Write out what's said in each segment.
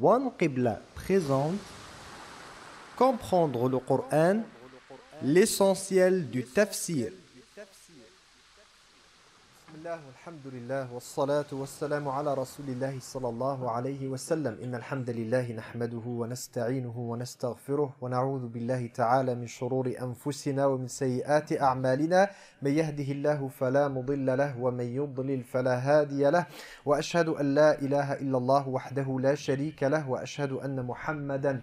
One Qibla présente Comprendre le Coran, l'essentiel du tafsir. الله والحمد لله والصلاة والسلام على رسول الله صلى الله عليه وسلم. إن الحمد لله نحمده ونستعينه ونستغفره ونعوذ بالله تعالى من شرور أنفسنا ومن سيئات أعمالنا. من يهده الله فلا مضل له ومن يضلل فلا هادي له. وأشهد أن لا إله إلا الله وحده لا شريك له وأشهد أن محمدا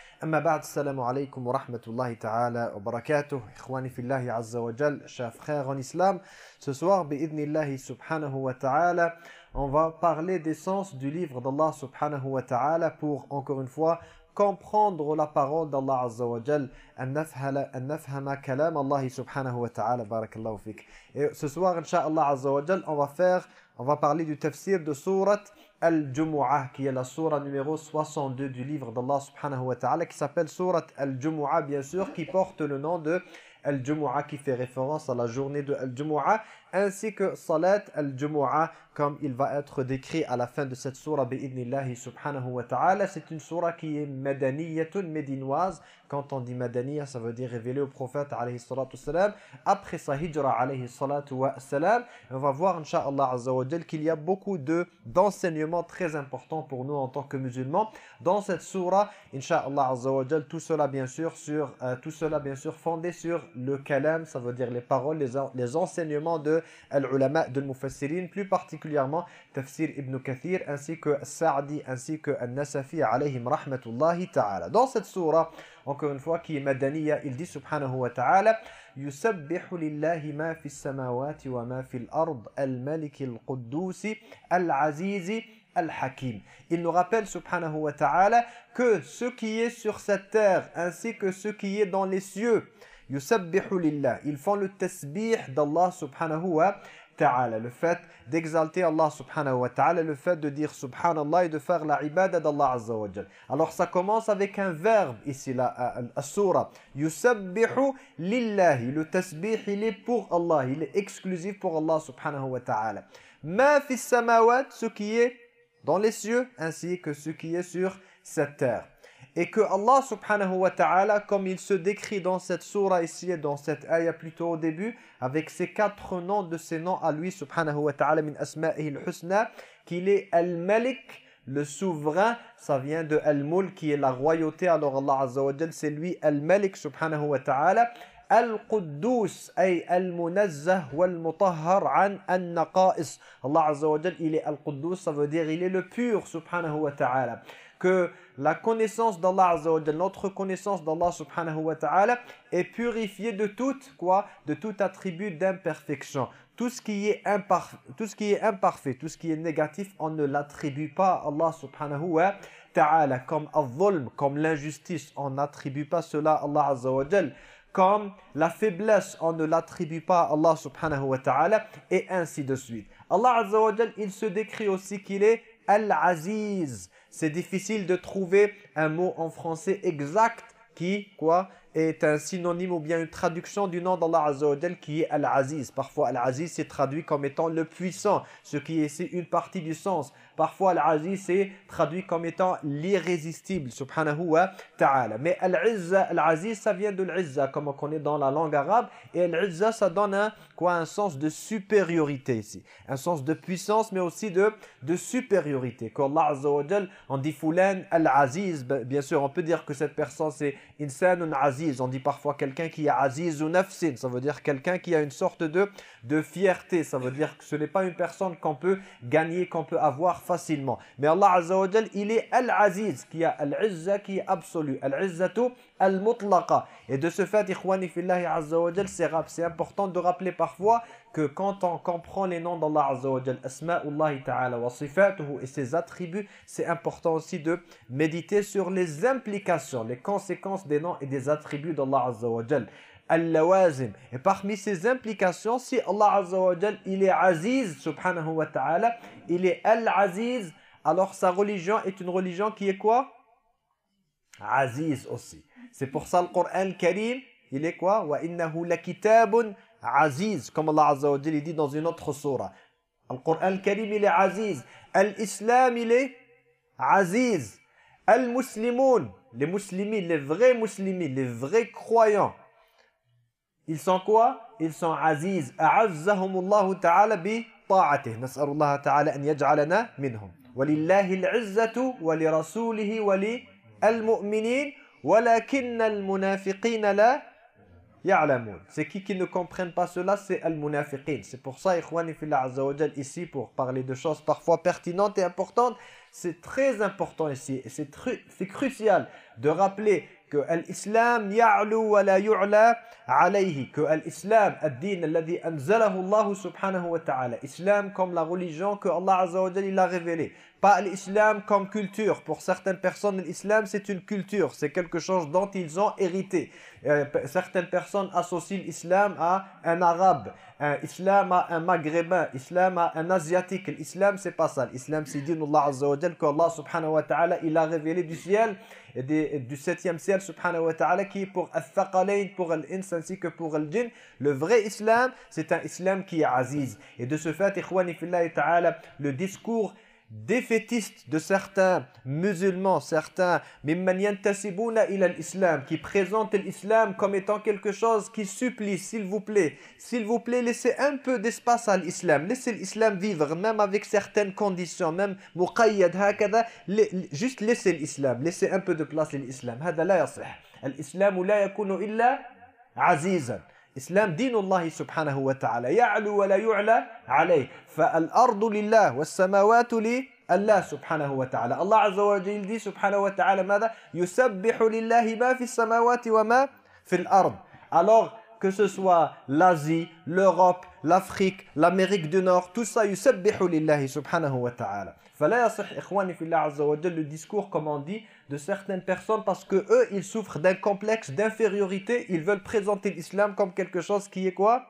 أما بعد السلام عليكم ورحمة الله تعالى وبركاته إخواني في الله عز وجل chers frères en islam ce بإذن الله سبحانه وتعالى on va parler des sens du livre d'Allah subhanahu wa ta'ala pour encore une fois comprendre la parole d'Allah Azza wa Jal أن نفهم كلام الله سبحانه وتعالى بارك الله فيك et ce soir Inch'Allah Azza wa Jal on va faire on va parler du tafsir de sourate Al-Jumu'ah, qui est la sourate numéro 62 du livre d'Allah subhanahu wa ta'ala, qui s'appelle sourate Al-Jumu'ah, bien sûr, qui porte le nom de Al-Jumu'ah, qui fait référence à la journée de Al-Jumu'ah, ainsi que Salat Al-Jumu'ah, comme il va être décrit à la fin de cette sourate bi'idnillahi subhanahu wa ta'ala. C'est une sourate qui est madaniyatun, médinoise. Quand on dit madaniya, ça veut dire révélé au prophète alayhi salatu salam, après sa hijra alayhi salam. On va voir, insha'Allah azza wa qu'il y a beaucoup d'enseignements très importants pour nous en tant que musulmans. Dans cette sourate, insha'Allah azza wa tout cela bien sûr sur euh, tout cela bien sûr fondé sur le kalam, ça veut dire les paroles, les, les enseignements de al-ulama, de mufassirin, plus particulièrement Tafsir Ibn Kathir, ainsi que Sa'di, ainsi que Al-Nasafi, alayhim rahmatullahi ta'ala. Dans cette sourate, encore une fois, qui est madaniya, il dit subhanahu wa ta'ala يسبح لله ما في السماوات وما في الأرض الملك القدوس العزيز Al-Hakim. Il nous rappelle, subhanahu wa ta'ala, que ce qui est sur cette terre, ainsi que ce qui est dans les cieux, yusabbihu lillah. Ils font le tasbih d'Allah subhanahu wa le fait d'exalter Allah subhanahu wa ta'ala, le fait de dire subhanallah et de faire la ibada d'Allah azza. Alors ça commence avec un verbe ici, la, la surah. Yusabbihu lillahi. Le tasbih, il est pour Allah. Il est exclusif pour Allah subhanahu wa ta'ala. Ma fi samawat, ce qui est dans les cieux, ainsi que ce qui est sur cette terre. Et que Allah subhanahu wa ta'ala, comme il se décrit dans cette surah ici et dans cette ayah plutôt au début, avec ses quatre noms de ses noms à lui subhanahu wa ta'ala min asma'ihi al-husna, qu'il est al-malik, le souverain, ça vient de al-mul qui est la royauté, alors Allah azza wa c'est lui al-malik subhanahu wa ta'ala, Al-Quddus, ay Al-Munazzah wal-Mutahhar an an-Naqa'is. Allah Azza wa Jal, il est Al-Quddus, ça veut dire il est le pur, subhanahu wa ta'ala. Que la connaissance d'Allah notre connaissance d'Allah subhanahu wa ta'ala est purifiée de tout, quoi? De tout attribut d'imperfection. Tout ce qui est imparfait, tout ce qui est imparfait, tout ce qui est négatif, on ne l'attribue pas à Allah subhanahu wa ta'ala. Comme al comme l'injustice, on n'attribue pas cela à Allah Azza comme la faiblesse, on ne l'attribue pas à Allah subhanahu wa ta'ala, et ainsi de suite. Allah azza wa il se décrit aussi qu'il est Al-Aziz. C'est difficile de trouver un mot en français exact qui, quoi, est un synonyme ou bien une traduction du nom d'Allah Azza wa Jal qui est Al-Aziz. Parfois, Al-Aziz c'est traduit comme étant le puissant, ce qui est ici une partie du sens. Parfois, Al-Aziz c'est traduit comme étant l'irrésistible, subhanahu wa ta'ala. Mais Al-Izza, Al-Aziz, ça vient de l'Izza, comme on connaît dans la langue arabe. Et Al-Izza, ça donne un, quoi, un sens de supériorité ici. Un sens de puissance, mais aussi de, de supériorité. Qu'Allah Azza wa Jal, on dit Fulan Al-Aziz, bien sûr, on peut dire que cette personne c'est Insanun Aziz. On dit parfois quelqu'un qui a Aziz ou Nafsin. Ça veut dire quelqu'un qui a une sorte de, de fierté. Ça veut dire que ce n'est pas une personne qu'on peut gagner, qu'on peut avoir facilement. Mais Allah Azza wa il est Al-Aziz, qui a Al-Izza, qui est absolu. Al-Izzatu al-mutlaqa. Et de ce fait, ikhwani azza c'est important de rappeler parfois que quand on comprend les noms d'Allah azza wa asma'ullahi ta'ala wa sifatuhu et ses attributs, c'est important aussi de méditer sur les implications, les conséquences des noms et des attributs d'Allah azza wa. Al-lawazim. Et parmi ces implications, si Allah azza wa il est aziz subhanahu wa ta'ala, il est al-aziz, alors sa religion est une religion qui est quoi? Aziz aussi. C'est pour ça le Coran Karim, il est quoi Wa innahu lakitabun aziz, comme Allah Azza wa Jalla dit dans une autre surah. Le Coran Karim, il est aziz. L'islam, il est aziz. Al-muslimoun, les musulmans, les vrais musulmans, les vrais croyants. Ils sont quoi Ils sont aziz. A'azzahumullahu ta'ala bi ta'atih. Nas'alullah ta'ala an yaj'alana minhum. ولله العزة ولرسوله وللمؤمنين C'est qui qui ne pas cela? C'est al-munafiqin. C'est pour ça, ikhwani ici, pour parler de choses parfois pertinentes et importantes, c'est très important ici. Et c'est crucial de rappeler que l'islam ya'lu wa la alayhi. Que l'islam, ad-din, Allah subhanahu wa. Islam comme la religion que Allah il a révélée pas l'islam comme culture. Pour certaines personnes, l'islam c'est une culture, c'est quelque chose dont ils ont hérité. Euh, certaines personnes associent l'islam à un arabe, un islam à un maghrébin, islam à un asiatique. L'islam c'est pas ça. L'islam c'est din Allah azza wa que Allah subhanahu wa ta'ala il a révélé du ciel et du septième ciel subhanahu wa ta'ala qui est pour al pour l'ins ainsi que pour le djinn. Le vrai islam, c'est un islam qui est aziz. Et de ce fait, ikhwani ta'ala, le discours défaitiste de certains musulmans, certains islam qui présentent l'islam comme étant quelque chose qui supplie, s'il vous plaît, s'il vous plaît, laissez un peu d'espace à l'islam, laissez l'islam vivre, même avec certaines conditions, même muqayyad, juste laissez l'islam, laissez un peu de place à l'islam. Azizan. إسلام دين الله سبحانه وتعالى. يعلو ولا يعلى عليه. فالأرض لله والسماوات لله سبحانه وتعالى. الله عز وجل دي سبحانه وتعالى ماذا؟ يسبح لله ما في السماوات وما في الأرض. Alors que ce soit l'Asie, l'Europe, l'Afrique, l'Amérique du Nord, tout ça يسبح لله سبحانه وتعالى فلا يصح إخواني في الله عز وجل le discours comme on dit de certaines personnes parce que eux, ils souffrent d'un complexe d'infériorité. Ils veulent présenter l'islam comme quelque chose qui est quoi?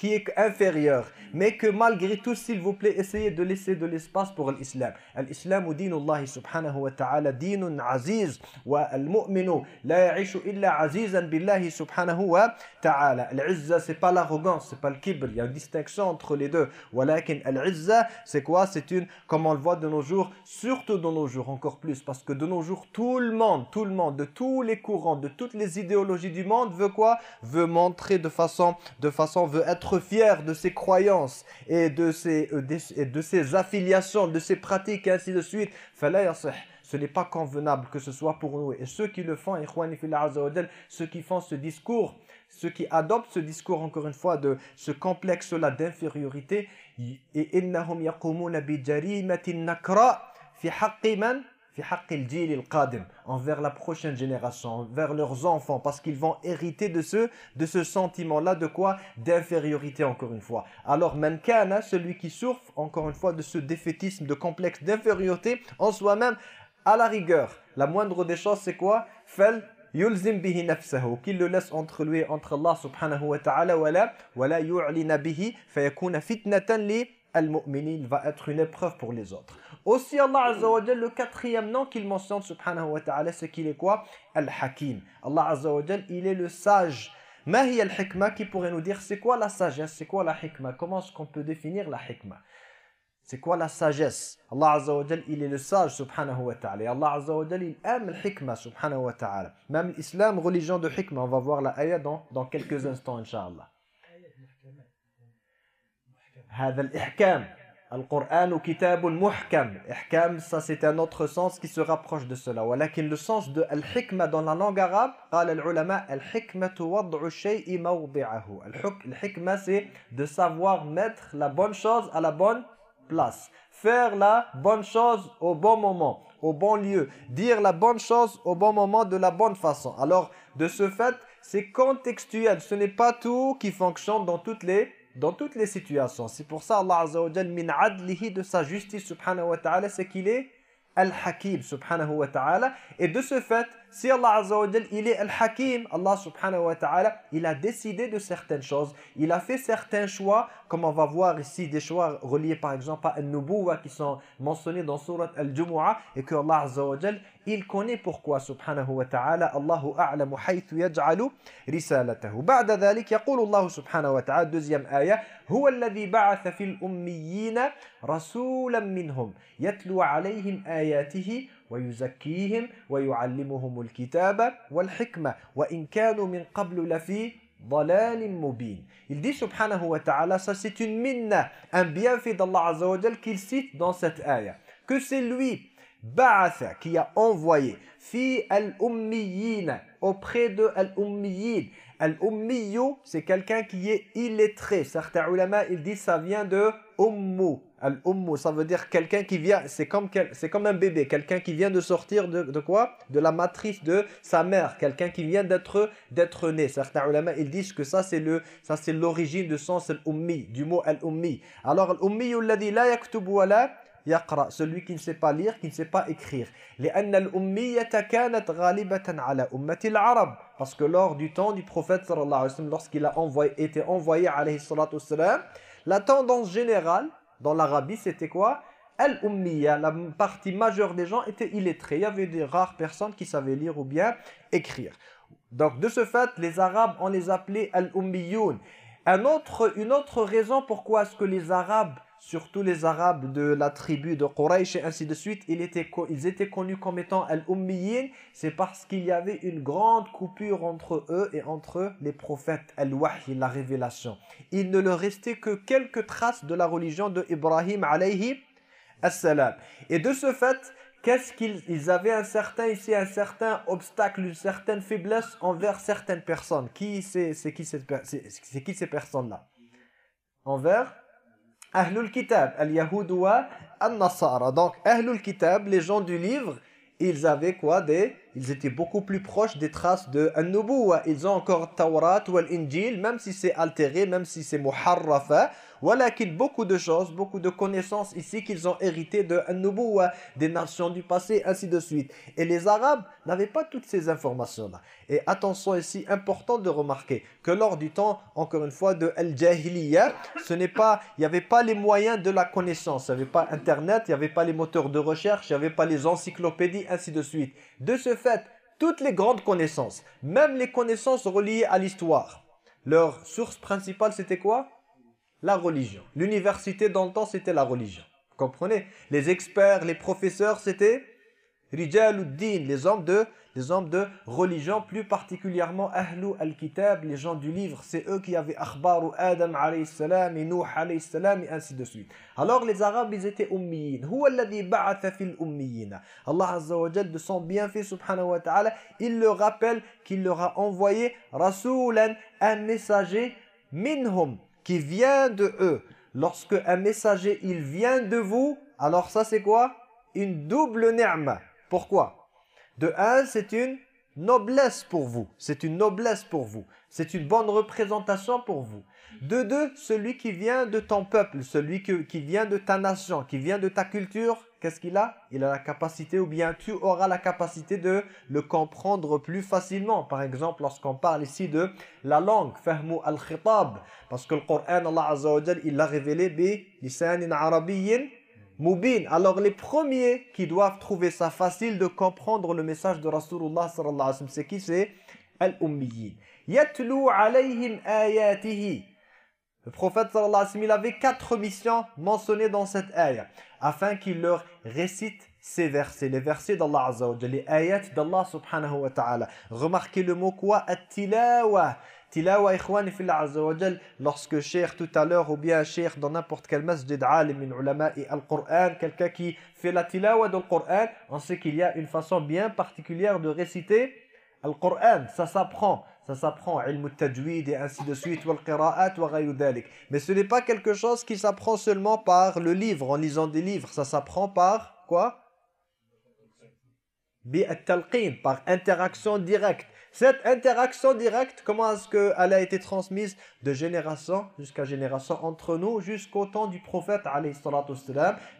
Qui est inférieur. Mais que malgré tout, s'il vous plaît, essayez de laisser de l'espace pour l'islam. L'islam din Allah subhanahu wa ta'ala dinun aziz. Wa al-mu'minu la ya'ishu illa azizan billahi subhanahu wa ta'ala. L'izza, c'est pas l'arrogance, c'est pas le kibr. Il y a une distinction entre les deux. Walakin al-izza, c'est quoi? C'est une, comme on le voit de nos jours, surtout de nos jours, encore plus. Parce que de nos jours, tout le monde, tout le monde, de tous les courants, de toutes les idéologies du monde, veut quoi? Veut montrer de façon, de façon, veut être fier de ses croyances et de ses, euh, de ses affiliations, de ses pratiques et ainsi de suite. Ce n'est pas convenable que ce soit pour nous. Et ceux qui le font, ceux qui font ce discours, ceux qui adoptent ce discours, encore une fois, de ce complexe-là d'infériorité, et innahum envers la prochaine génération, envers leurs enfants, parce qu'ils vont hériter de ce, de ce sentiment-là, de quoi? D'infériorité, encore une fois. Alors, mankana, celui qui souffre, encore une fois, de ce défaitisme, de complexe d'infériorité, en soi-même, à la rigueur, la moindre des choses, c'est quoi? Fel yulzim bihi qu'il le laisse entre lui et entre Allah subhanahu wa ta'ala wala wala yu'lina bihi fayakuna fitnatan li al-mu'minin va être une épreuve pour les autres aussi Allah Azza wa le quatrième nom qu'il mentionne subhanahu wa ta'ala, c'est qu'il est quoi Al-Hakim. Allah Azza wa il est le sage. Mahi al-Hikma qui pourrait nous dire c'est quoi la sagesse, c'est quoi la hikma Comment est-ce qu'on peut définir la hikma C'est quoi la sagesse Allah Azza wa il est le sage subhanahu wa ta'ala. Allah Azza wa il aime al-Hikma subhanahu wa ta'ala. Même l'islam, religion de hikma, on va voir la ayah dans, dans quelques instants, inshallah. هذا الإحكام Al-Qur'an ou kitabun muhkam. Ihkam, ça c'est un autre sens qui se rapproche de cela. Walakin le sens de al-hikma dans la langue arabe, قال العلماء الحكمة وضع الشيء موضعه. Al-hikma c'est de savoir mettre la bonne chose à la bonne place. Faire la bonne chose au bon moment. au bon lieu, dire la bonne chose au bon moment de la bonne façon. Alors, de ce fait, c'est contextuel. Ce n'est pas tout qui fonctionne dans toutes les dans toutes les situations. C'est pour ça Allah Azza wa min adlihi de sa justice subhanahu wa ta'ala, c'est qu'il est Al-Hakim subhanahu wa ta'ala. Et de ce fait, si Allah Azza wa il est Al-Hakim, Allah subhanahu wa ta'ala, il a décidé de certaines choses. Il a fait certains choix, comme on va voir ici, des choix reliés par exemple à Al-Nubuwa qui sont mentionnés dans Surat Al-Jumu'ah et que Allah Azza wa il connaît pourquoi ta'ala Allahu a'lamu haythu yaj'alu risalatahu. Ba'da dhalik yaqulu Allah subhanahu wa ta'ala deuxième ayah هو الذي بعث في الأميين رسولا منهم يتلو عليهم آياته ويزكيهم ويعلمهم الكتاب والحكمة وإن كانوا من قبل لفي ضلال مبين Il dit subhanahu wa ta'ala, ça c'est une minna, un bienfait d'Allah Azza wa qu'il cite dans cette ayah. Que c'est lui Ba'atha, qui a envoyé, fi al-ummiyin, auprès de al-ummiyin. Al-ummiyu, c'est quelqu'un qui est illettré. Certains ulama, ils disent ça vient de ummu. Al-ummu, ça veut dire quelqu'un qui vient, c'est comme, un bébé, quelqu'un qui vient de sortir de, quoi? De la matrice de sa mère, quelqu'un qui vient d'être né. Certains ulama, ils disent que ça c'est le ça c'est l'origine du sens al-ummi, du mot al-ummi. Alors al-ummi alladhi la yaktubu wa yaqra, celui qui ne sait pas lire, qui ne sait pas écrire. Parce que lors du temps du prophète sallallahu alayhi lorsqu'il a envoyé, été envoyé alayhi sallam, la tendance générale dans l'Arabie c'était quoi? Al-Ummiya, la partie majeure des gens étaient illettrés. Il y avait des rares personnes qui savaient lire ou bien écrire. Donc de ce fait, les Arabes, on les appelait Al-Ummiyoun. Un autre, une autre raison pourquoi est-ce que les Arabes surtout les Arabes de la tribu de Quraysh et ainsi de suite, ils étaient, ils étaient connus comme étant Al-Ummiyin, c'est parce qu'il y avait une grande coupure entre eux et entre les prophètes, Al-Wahy, la révélation. Il ne leur restait que quelques traces de la religion de Ibrahim alayhi assalam. Et de ce fait, qu'est-ce qu'ils avaient un certain ici un certain obstacle, une certaine faiblesse envers certaines personnes. Qui c'est qui, qui ces personnes-là? Envers Ahlul Kitab, al-Yahud wa al-Nasara. Donc, Ahlul Kitab, les gens du livre, ils avaient quoi Ils étaient beaucoup plus proches des traces de An-Nubuwa. Ils ont encore Tawrat ou l'Injil, même si c'est altéré, même si c'est muharrafa. Voilà qu'il beaucoup de choses, beaucoup de connaissances ici qu'ils ont hérité de An-Nubuwa, des nations du passé, ainsi de suite. Et les Arabes n'avaient pas toutes ces informations-là. Et attention ici, important de remarquer que lors du temps, encore une fois, de Al-Jahiliya, ce n'est pas, il n'y avait pas les moyens de la connaissance. Il n'y avait pas Internet, il n'y avait pas les moteurs de recherche, il n'y avait pas les encyclopédies, ainsi de suite. De ce fait, toutes les grandes connaissances, même les connaissances reliées à l'histoire, leur source principale, c'était quoi? La religion. L'université dans le temps, c'était la religion. Vous comprenez? Les experts, les professeurs, c'était Rijaluddin, les hommes de les hommes de religion, plus particulièrement Ahlu al-Kitab, les gens du livre, c'est eux qui avaient Akhbaru Adam alayhi salam et Nuh alayhi salam et ainsi de suite. Alors les Arabes, ils étaient ummiyin. Huwa alladhi ba'atha fil ummiyina. Allah Azza wa Jal, de son bienfait subhanahu wa ta'ala, il leur rappelle qu'il leur a envoyé Rasulan, un messager, minhum, qui vient de eux. Lorsque un messager, il vient de vous, alors ça c'est quoi? Une double ni'ma. Pourquoi? De un, c'est une noblesse pour vous. C'est une noblesse pour vous. C'est une bonne représentation pour vous. De deux, celui qui vient de ton peuple, celui qui vient de ta nation, qui vient de ta culture, qu'est-ce qu'il a? Il a la capacité, ou bien tu auras la capacité de le comprendre plus facilement. Par exemple, lorsqu'on parle ici de la langue, fahmu al-khitab, parce que le Coran, Allah Azza wa il l'a révélé bi lisanin arabiyyin mubin. Alors les premiers qui doivent trouver ça facile de comprendre le message de Rasulullah sallallahu c'est qui? C'est al-ummiyin. Yatlu alayhim ayatihi. Le prophète sallallahu alayhi wa sallam, il avait quatre missions mentionnées dans cette ayah afin qu'il leur récite ces versets, les versets d'Allah Azza wa les ayats d'Allah subhanahu wa ta'ala. Remarquez le mot quoi? At-tilawa. Tilawa ikhwan fillah Azza wa lorsque Cheikh tout à l'heure ou bien Cheikh dans n'importe quel masjid alim min ulama et al-Qur'an, quelqu'un qui fait la tilawa du Qur'an, on sait qu'il y a une façon bien particulière de réciter le Qur'an, ça s'apprend ça s'apprend, ilm tajwid et ainsi de suite, wal qira'at wa Mais ce n'est pas quelque chose qui s'apprend seulement par le livre, en lisant des livres, ça s'apprend par quoi? Par interaction directe. Cette interaction directe, comment est-ce qu'elle a été transmise de génération jusqu'à génération entre nous jusqu'au temps du prophète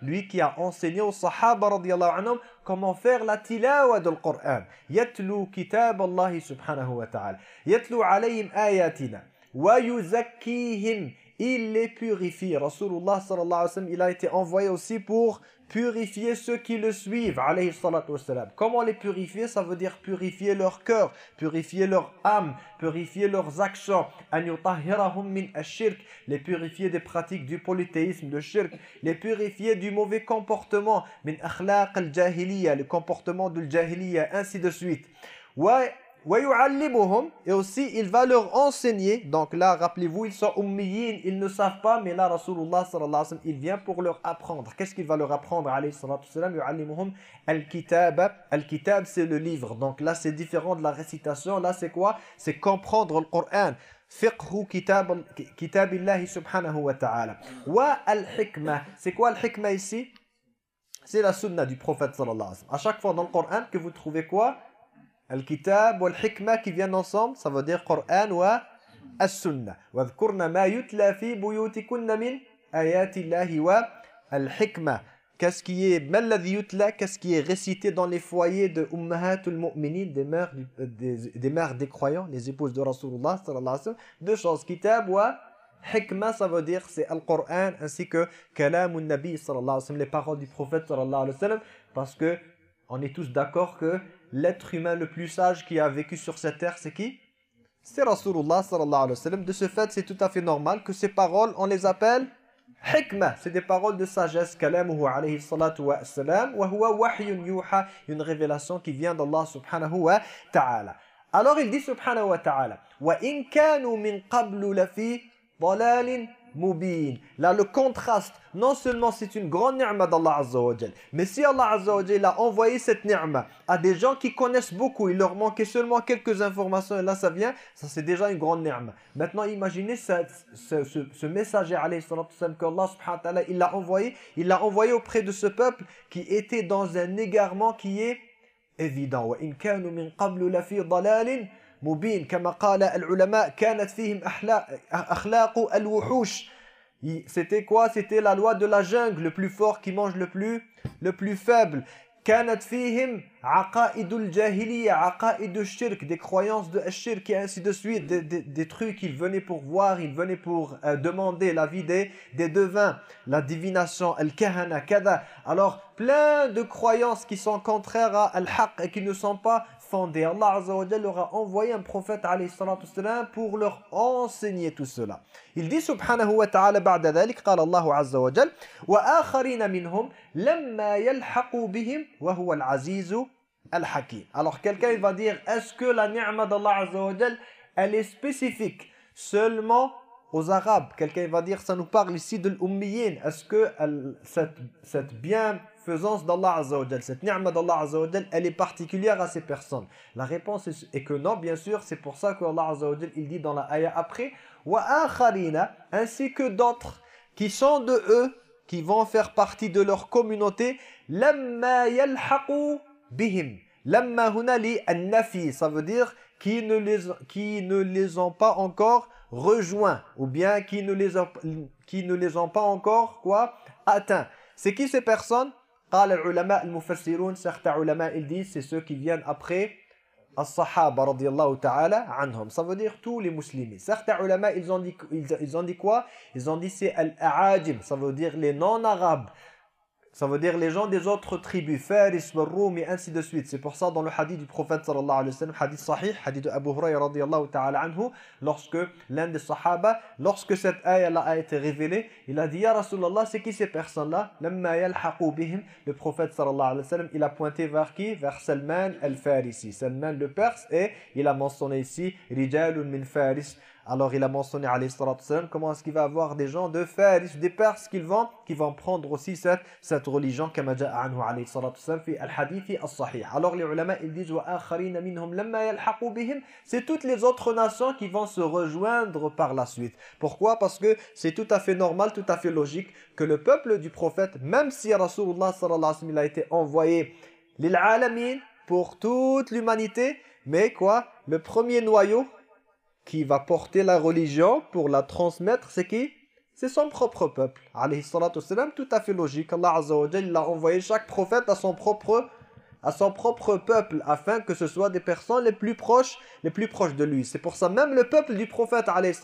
lui qui a enseigné aux sahaba anhum comment faire la tilawa du Coran. Yatlu kitab Allah subhanahu wa ta'ala. Yatlu alayhim ayatina wa yuzakkihim il les purifie. Rasulullah sallallahu il a été envoyé aussi pour purifier ceux qui le suivent. Comment les purifier? Ça veut dire purifier leur cœur, purifier leur âme, purifier leurs actions. min Les purifier des pratiques du polythéisme, de shirk. Les purifier du mauvais comportement, min akhlaq al-jahiliya, le comportement de jahiliya, ainsi de suite. Et aussi il va leur enseigner. Donc là rappelez-vous ils sont ummiyin ils ne savent pas mais là Rasulullah sallallahu alayhi wa sallam il vient pour leur apprendre. Qu'est-ce qu'il va leur apprendre alayhi salatu sallam yu'allimuhum al-kitab. Al-kitab c'est le livre. Donc là c'est différent de la récitation. Là c'est quoi? C'est comprendre le Coran kitab kitabillahi subhanahu wa ta'ala. Wa al-hikmah c'est quoi al-hikmah ici? C'est la sunna du prophète sallallahu alayhi wa sallam. À chaque fois dans le Coran que vous trouvez quoi? Al-kitab wal hikmah qui viennent ensemble, ça veut dire Coran wa as-sunnah. Wadhkurna ma yutla fi buyutikunna min ayatillahi wa al-hikmah. Qu'est-ce qui est yutla, qu'est-ce qui est récité dans les foyers de ummahatul mu'minin, des mères, des, des mères des croyants, les épouses de Rasulullah sallallahu alayhi wa sallam. Deux choses, kitab wa hikmah, ça veut dire c'est Al-Qur'an ainsi que kalamun nabi sallallahu alayhi wa sallam, les paroles du prophète sallallahu alayhi wa sallam, parce que on est tous d'accord que l'être humain le plus sage qui a vécu sur cette terre, c'est qui? C'est Rasulullah sallallahu alayhi wa sallam. De ce fait, c'est tout à fait normal que ces paroles, on les appelle hikmah. C'est des paroles de sagesse. Kalamuhu alayhi salatu wa salam. Wa huwa wahyun yuha. Une révélation qui vient d'Allah subhanahu wa ta'ala. Alors il dit subhanahu wa ta'ala. Wa in kanu min qablu lafi dalalin mubin. Là, le contraste, non seulement c'est une grande ni'ma d'Allah Azza wa mais si Allah Azza wa a envoyé cette ni'ma à des gens qui connaissent beaucoup, il leur manquait seulement quelques informations, et là ça vient, ça c'est déjà une grande ni'ma. Maintenant, imaginez ce, ce, ce, ce messager, alayhi qu'Allah subhanahu il l'a envoyé, il l'a envoyé auprès de ce peuple qui était dans un égarement qui est évident. « Wa qablu la fi dalalin » مبين كما قال العلماء كانت فيهم أخلاق الوحوش c'était quoi c'était la loi de la jungle le plus fort qui mange le plus le plus faible كانت فيهم عقائد الجاهلية عقائد الشرك des croyances de shirk et ainsi de suite des, des, des trucs ils venaient pour voir ils venaient pour euh, demander la vie des, des devins la divination al-kahana kada alors plein de croyances qui sont contraires à al-haq et qui ne sont pas fondé. Allah Azza wa leur a envoyé un prophète alayhi pour leur enseigner tout cela. Il dit subhanahu wa ta'ala بعد ذلك قال الله عز وجل وآخرين منهم لما يلحقوا بهم وهو العزيز الحكيم. Alors quelqu'un il va dire est-ce que la ni'ma d'Allah Azza wa elle est spécifique seulement aux Arabes. Quelqu'un va dire, ça nous parle ici de l'ummiyin. Est-ce que elle, cette, cette bienfaisance d'Allah Azza wa cette ni'ma d'Allah Azza wa elle est particulière à ces personnes La réponse est, que non, bien sûr. C'est pour ça que Allah Azza wa il dit dans la ayah après, wa ainsi que d'autres qui sont de eux, qui vont faire partie de leur communauté, lamma yalhaqu bihim. Lamma huna li an-nafi, ça veut dire qui ne les qui ne les ont pas encore rejoints ou bien qui ne les ont, qui ne les ont pas encore quoi atteints. C'est qui ces personnes? قال العلماء المفسرون certains ulama ils disent c'est ceux qui viennent après as-sahaba radiyallahu ta'ala anhum ça veut dire tous les musulmans certains ulama ils ont dit ils, ils ont dit quoi ils ont dit c'est al-aajim ça veut dire les non arabes ça veut dire les gens des autres tribus, Faris, Roum et ainsi de suite. C'est pour ça dans le hadith du prophète sallallahu alayhi wa sallam, hadith sahih, hadith de Abu Hurairah radiyallahu ta'ala anhu, lorsque l'un des sahaba, lorsque cette ayah a été révélée, il a dit Ya Rasulallah, c'est qui ces personnes-là? Le prophète sallallahu alayhi wa sallam, il a pointé vers qui? Vers Salman al-Farisi. Salman le Perse et il a mentionné ici Rijalun min Faris alors il a mentionné comment est-ce qu'il va avoir des gens de Faris, des Perses qui vont, qui vont prendre aussi cette, cette religion. Alors les ulama ils disent c'est toutes les autres nations qui vont se rejoindre par la suite. Pourquoi? Parce que c'est tout à fait normal, tout à fait logique que le peuple du prophète, même si Rasulullah a été envoyé pour toute l'humanité. Mais quoi? Le premier noyau qui va porter la religion pour la transmettre, c'est qui? C'est son propre peuple. Alayhi tout à fait logique. Allah Azza wa a envoyé chaque prophète à son propre à son propre peuple afin que ce soit des personnes les plus proches les plus proches de lui. C'est pour ça même le peuple du prophète alayhi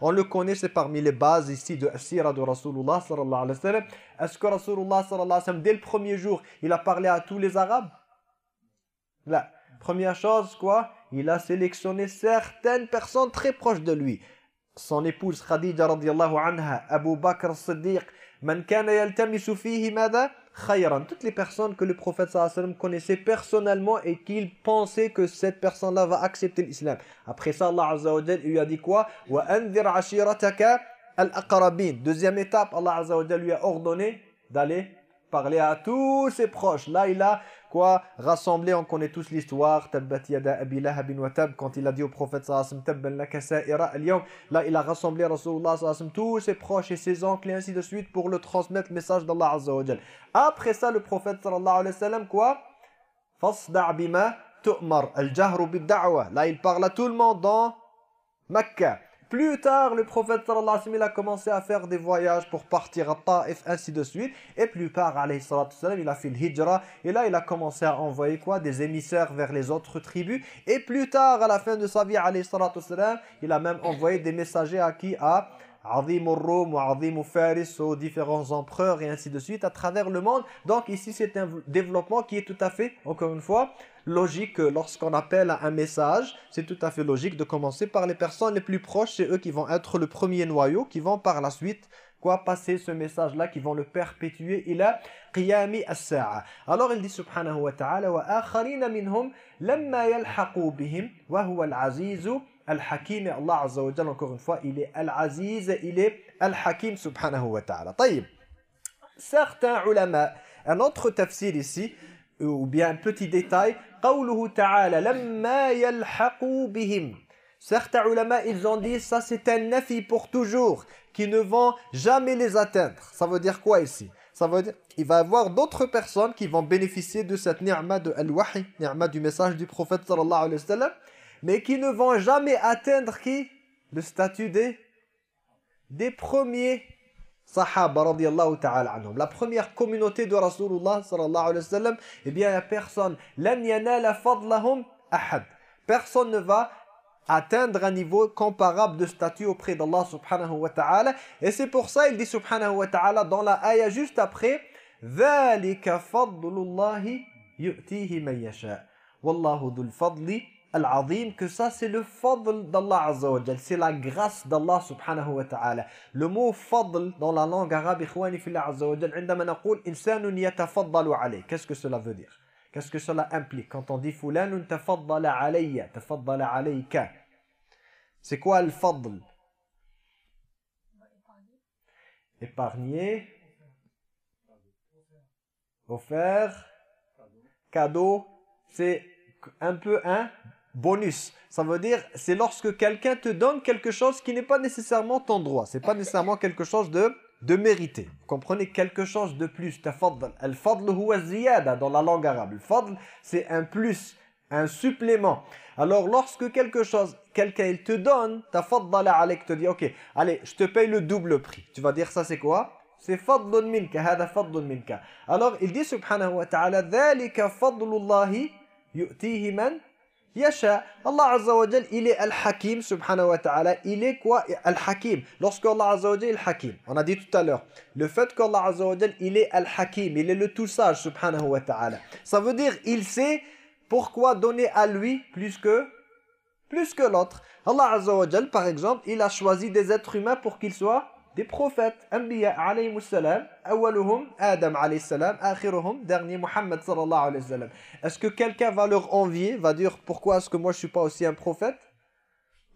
on le connaît c'est parmi les bases ici de Asira de Rasulullah sallallahu alayhi wa. Est-ce que Rasulullah sallallahu alayhi wa dès le premier jour, il a parlé à tous les arabes? La première chose quoi? Il a sélectionné certaines personnes très proches de lui. Son épouse Khadija radiyallahu anha, Abu Bakr as-Siddiq, man kana yaltamisu fihi mada toutes les personnes que le prophète sallam connaissait personnellement et qu'il pensait que cette personne-là va accepter l'islam. Après ça, Allah Azza wa lui a dit quoi? Wa anzir ashirataka al-aqrabin. Deuxième étape, Allah Azza wa lui a ordonné d'aller parler à tous ses proches. Là, il a quoi rassembler, on connaît tous l'histoire, tabbat yada abi wa tab, quand il a dit au prophète sallallahu tabban laka sa'ira là il a rassemblé Rasulullah sallallahu tous ses proches et ses oncles et ainsi de suite pour le transmettre message d'Allah azza wa Après ça, le prophète sallallahu alayhi wa sallam, quoi? Fasda' bima tu'mar, al-jahru bid-da'wa. Là, il parle tout le monde dans Mecca. Plus tard, le prophète sallallahu alayhi wa a commencé à faire des voyages pour partir à Ta'if, ainsi de suite. Et plus tard, alayhi il a fait le hijra. Et là, il a commencé à envoyer quoi? Des émissaires vers les autres tribus. Et plus tard, à la fin de sa vie, alayhi il a même envoyé des messagers à qui? À Azim al-Rum ou aux différents empereurs et ainsi de suite à travers le monde. Donc ici, c'est un développement qui est tout à fait, encore une fois, logique lorsqu'on appelle un message, c'est tout à fait logique de commencer par les personnes les plus proches, c'est eux qui vont être le premier noyau, qui vont par la suite quoi passer ce message-là, qui vont le perpétuer il a qiyami as-sa'a. Alors il dit subhanahu wa ta'ala wa akharina minhum lamma yalhaqu bihim wa huwa al-aziz al-hakim Allah azza wa jalla encore une fois, il est al-aziz, il est al-hakim subhanahu wa ta'ala. طيب. Certains ulama, un autre tafsir ici ou bien un petit détail Certains ulama, ils ont dit ça c'est un nafi pour toujours, qui ne vont jamais les atteindre. Ça veut dire quoi ici Ça veut dire il va y avoir d'autres personnes qui vont bénéficier de cette ni'ma de al-wahi, ni'ma du message du prophète sallallahu alayhi wa sallam, mais qui ne vont jamais atteindre qui Le statut des, des premiers Sahaba radiyallahu ta'ala anhum. La première communauté de Rasulullah sallallahu alayhi wa sallam, eh bien, il n'y a personne. Lan yanala fadlahum ahad. Personne ne va atteindre un niveau comparable de statut auprès d'Allah subhanahu wa ta'ala. Et c'est pour ça, il dit subhanahu wa ta'ala dans la ayah juste après, ذَلِكَ فَضْلُ اللَّهِ يُؤْتِيهِ مَنْ يَشَاءُ وَاللَّهُ ذُو الْفَضْلِ al-azim, que ça c'est le fadl d'Allah Azza wa c'est la grâce d'Allah subhanahu wa ta'ala. Le mot fadl dans la langue arabe, ikhwani fillah Azza wa Jal, عندما نقول إنسان يتفضل عليه. Qu'est-ce que cela veut dire Qu'est-ce que cela implique Quand on dit fulan tafaddala alayya, tafaddala alayka. C'est quoi le fadl Épargner, offert, cadeau, c'est un peu un bonus. Ça veut dire, c'est lorsque quelqu'un te donne quelque chose qui n'est pas nécessairement ton droit. C'est pas nécessairement quelque chose de, de mérité. Vous comprenez Quelque chose de plus. Al-fadl huwa ziyada dans la langue arabe. Al-fadl, c'est un plus, un supplément. Alors, lorsque quelque chose, quelqu'un il te donne, tafaddala alayk, te dit, ok, allez, je te paye le double prix. Tu vas dire ça, c'est quoi c'est fadlun minka, hada fadlun minka. Alors, il dit subhanahu wa ta'ala, ذَلِكَ فَضْلُ اللَّهِ يُؤْتِيهِ مَنْ Yasha, Allah Azza wa Jal, il est Al-Hakim, subhanahu wa ta'ala. Il est quoi? Al-Hakim. Lorsque Allah Azza wa Jal est Al-Hakim, on a dit tout à l'heure, le fait qu'Allah Azza wa Jal, il est Al-Hakim, il est le tout sage, subhanahu wa ta'ala. Ça veut dire, il sait pourquoi donner à lui plus que plus que l'autre. Allah Azza wa Jal, par exemple, il a choisi des êtres humains pour qu'ils soient des prophètes, Anbiya alayhi salam, awaluhum Adam alayhi salam, akhiruhum dernier Muhammad sallallahu alayhi wa sallam. Est-ce que quelqu'un va leur envier, va dire pourquoi est-ce que moi je suis pas aussi un prophète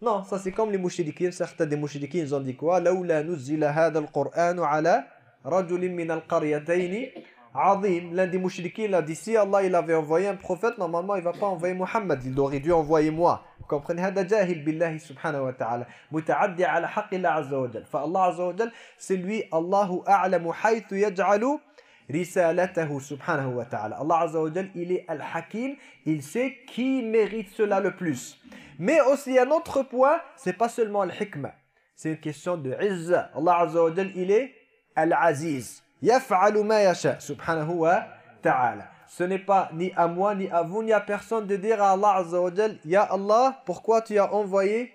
Non, ça c'est comme les mouchidikins, certains des mouchidikins ils ont dit quoi Laoula nuzila hada al-Qur'an ala rajulin min al-qaryatayn azim. L'un des mouchidikins a dit si Allah il avait envoyé un prophète, normalement il va pas envoyer Muhammad, il aurait dû envoyer moi. comprenez هذا جاهل بالله سبحانه وتعالى متعدي على حق الله عز وجل فالله عز وجل c'est lui الله أعلم حيث يجعل wa ta'ala. Allah Azza wa Jal, il est Al-Hakim, il sait qui mérite cela le plus. Mais aussi un autre point, c'est pas seulement Al-Hikmah, c'est une question de Izza. Allah Azza wa Jal, il est Al-Aziz. Ma subhanahu wa ta'ala. Ce n'est pas ni à moi, ni à vous, ni à personne de dire à Allah Azza wa Ya Allah, pourquoi tu as envoyé